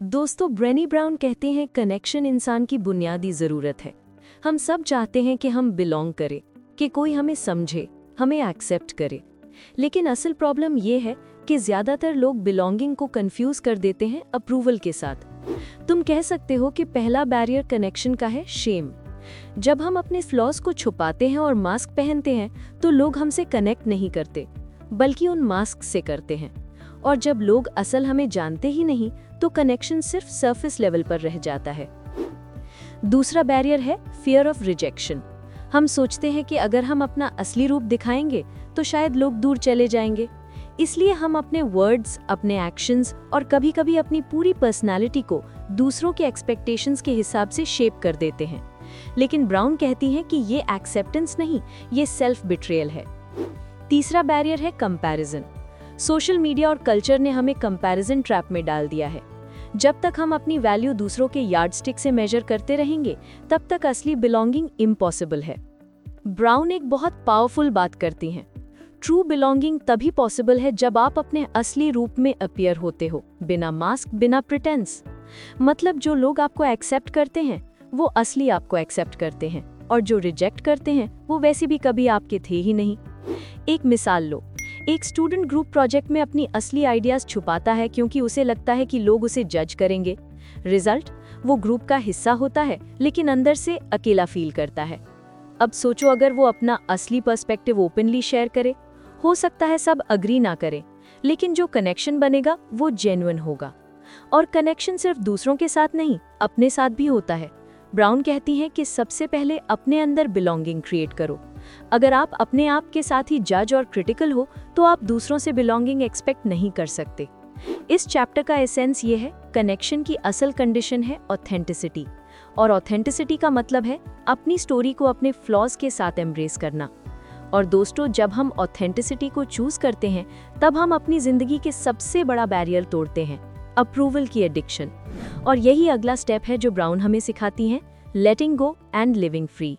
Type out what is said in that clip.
दोस्तों brainy brown कहते हैं कनेक्शन इंसान की बुनियादी ज़रूरत है। हम सब चाहते हैं कि हम बिलोंग करें, कि कोई हमें समझे, हमें एक्सेप्ट करे। लेकिन असल प्रॉब्लम ये है कि ज़्यादातर लोग बिलोंगिंग को कंफ्यूज कर देते हैं अप्रूवल के साथ। तुम कह सकते हो कि पहला बैरियर कनेक्शन का है शेम जब हम अपने फ्लॉज को छुपाते हैं और मास्क पहनते हैं तो लोग हमसे कनेक्ट नहीं करते, बल्कि उन मास्क से करते हैं। और जब लोग असल हमें जानते ही नहीं तो कनेक्शन सिर्फ़ सरफेस लेवल पर रह जाता है। दूसरा बैरियर है फियर ऑफ़ रिजेक्शन हम सोचते हैं कि अगर हम अपना असली रूप दिखाएँगे तो शायद लोग दूर चले जाएँगे। इसलिए हम अपने वर्ड्स अपने एक्शंस और कभी-कभी अपनी पूरी पर्सनालिटी को दूसरों के एक्सपेक्टेशंस के हिसाब से शेप कर देते हैं। लेकिन ब्राउन कहती हैं कि ये एक्सेप्टेंस नहीं, ये सेल्फ बिट्रेयल है। तीसरा बैरियर है कंपैरिजन सोशल मीडिया और कल्चर ने हमें कंपैरिजन ट्रैप में डाल दिया है। जब तक हम अपनी वैल्यू दूसरों के यार्डस्टिक से मेजर करते रहेंगे, तब तक असली बिलोंगिंग इम्पॉसिबल है। ब्राउन एक बहुत पावरफुल बात करती हैं। ट्रू बिलोंगिंग तभी पॉसिबल है जब आप अपने असली रूप में अपियर होते हो, बिना मास्क बिना प्रिटेंस मतलब जो लोग आपको एक्सेप्ट करते हैं, वो असली आपको एक्सेप्ट करते हैं, और जो रिजेक्ट करते हैं, वो वैसे भी कभी आपके थे ही नहीं। एक मिसाल लो। एक स्टूडेंट ग्रुप प्रोजेक्ट में अपनी असली आइडियाज़ छुपाता है क्योंकि उसे लगता है कि लोग उसे जज करेंगे। रिज़ल्ट वो ग्रुप का हिस्सा होता है, लेकिन अंदर से अकेला फील करता है। अब सोचो अगर वो अपना असली पर्सपेक्टिव ओपनली शेयर करे। हो सकता है सब अग्री ना करें, लेकिन जो कनेक्शन बनेगा, वो जेन्युइन होगा। और कनेक्शन सिर्फ़ दूसरों के साथ नहीं, अपने साथ भी होता है। ब्राउन कहती हैं कि सबसे पहले अपने अंदर बिलोंगिंग क्रिएट करो। अगर आप अपने आप के साथ ही जज और क्रिटिकल हो तो आप दूसरों से बिलोंगिंग एक्सपेक्ट नहीं कर सकते। इस चैप्टर का एसेंस ये है कनेक्शन की असल कंडीशन है ऑथेंटिसिटी और ऑथेंटिसिटी का मतलब है अपनी स्टोरी को अपने फ्लॉज के साथ एम्ब्रेस करना। और दोस्तों, जब हम ऑथेंटिसिटी को चूज़ करते हैं, तब हम अपनी ज़िंदगी के सबसे बड़ा बैरियर तोड़ते हैं। अप्रूवल की एडिक्शन और यही अगला स्टेप है जो ब्राउन हमें सिखाती हैं letting go and living free